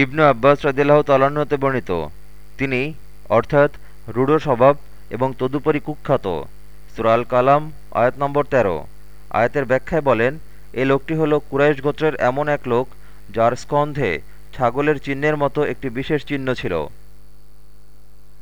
ইবনু আব্বাস রদিল্লাহ তালাহতে বর্ণিত। তিনি অর্থাৎ রূঢ় স্বভাব এবং তদুপরি কুখ্যাত। সুরাল কালাম আয়াত নম্বর ১৩ আয়াতের ব্যাখ্যায় বলেন, এ লোকটি হল কুরাইশ গোত্রের এমন এক লোক যার স্কন্ধে ছাগলের চিহ্নের মতো একটি বিশেষ চিহ্ন ছিল।